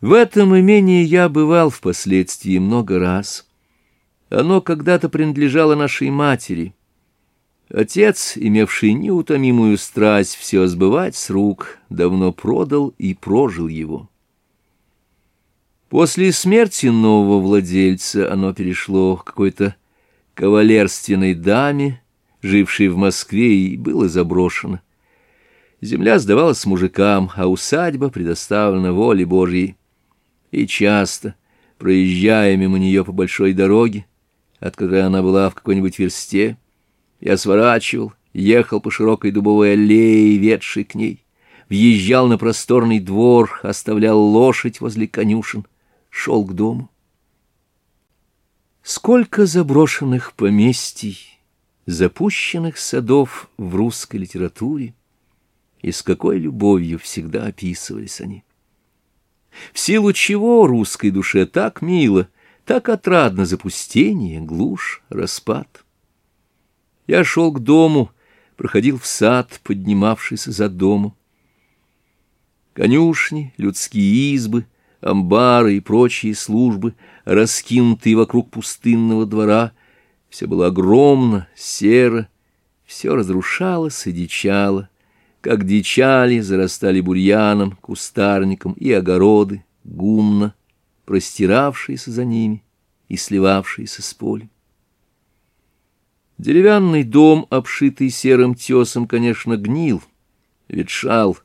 В этом имении я бывал впоследствии много раз. Оно когда-то принадлежало нашей матери. Отец, имевший неутомимую страсть все сбывать с рук, давно продал и прожил его. После смерти нового владельца оно перешло к какой-то кавалерственной даме, жившей в Москве, и было заброшено. Земля сдавалась мужикам, а усадьба предоставлена воле Божьей и часто, проезжая мимо нее по большой дороге, от которой она была в какой-нибудь версте, я сворачивал, ехал по широкой дубовой аллее, ведшей к ней, въезжал на просторный двор, оставлял лошадь возле конюшен, шел к дому. Сколько заброшенных поместий, запущенных садов в русской литературе, и с какой любовью всегда описывались они в силу чего русской душе так мило, так отрадно запустение, глушь, распад. Я шел к дому, проходил в сад, поднимавшийся за домом. Конюшни, людские избы, амбары и прочие службы, раскинутые вокруг пустынного двора, все было огромно, серо, все разрушалось и дичало, как дичали, зарастали бурьяном, кустарником и огороды, гумно, простиравшиеся за ними и сливавшиеся с полем. Деревянный дом, обшитый серым тесом, конечно, гнил, ветшал,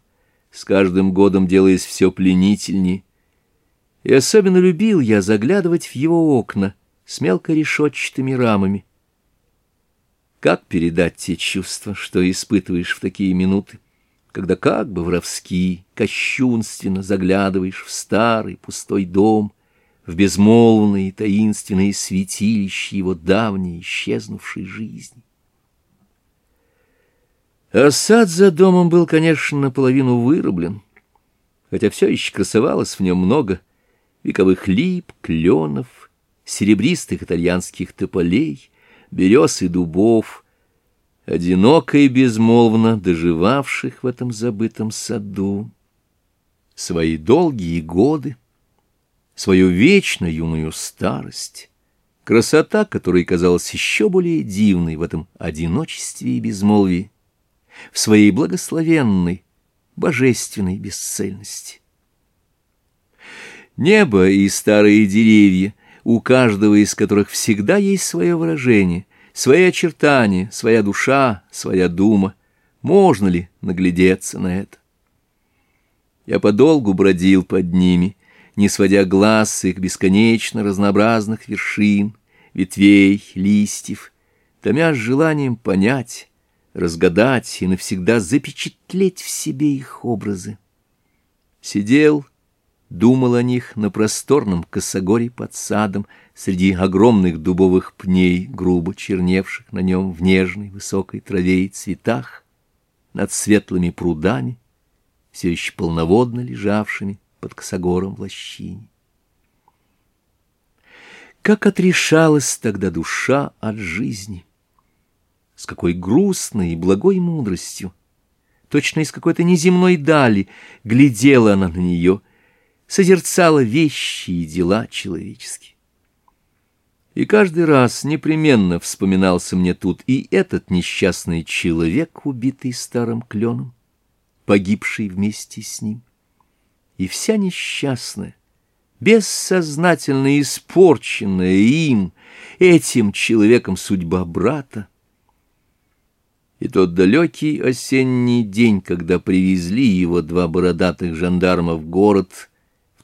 с каждым годом делаясь все пленительнее. И особенно любил я заглядывать в его окна с мелкорешетчатыми рамами. Как передать те чувства, что испытываешь в такие минуты? когда как бы воровски, кощунственно заглядываешь в старый пустой дом, в безмолвные таинственные святилища его давней исчезнувшей жизни. А сад за домом был, конечно, наполовину вырублен, хотя все еще красовалось в нем много вековых лип, кленов, серебристых итальянских тополей, берез и дубов — одиноко и безмолвно доживавших в этом забытом саду свои долгие годы, свою вечно юную старость, красота, которая казалась еще более дивной в этом одиночестве и безмолвии, в своей благословенной, божественной бесцельности. Небо и старые деревья, у каждого из которых всегда есть свое выражение — свои очертания, своя душа, своя дума. Можно ли наглядеться на это? Я подолгу бродил под ними, не сводя глаз с их бесконечно разнообразных вершин, ветвей, листьев, томя с желанием понять, разгадать и навсегда запечатлеть в себе их образы. Сидел думал о них на просторном косогоре под садом среди огромных дубовых пней, грубо черневших на нем в нежной высокой траве и цветах, над светлыми прудами, все еще полноводно лежавшими под косогором в лощине. Как отрешалась тогда душа от жизни! С какой грустной и благой мудростью! Точно из какой-то неземной дали глядела она на нее — созерцала вещи и дела человеческие. И каждый раз непременно вспоминался мне тут и этот несчастный человек, убитый старым кленом, погибший вместе с ним. И вся несчастная, бессознательно испорченная им, этим человеком судьба брата. И тот далекий осенний день, когда привезли его два бородатых жандарма в город —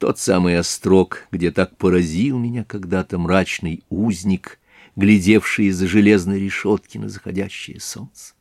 тот самый острог, где так поразил меня когда-то мрачный узник, глядевший из-за железной решетки на заходящее солнце.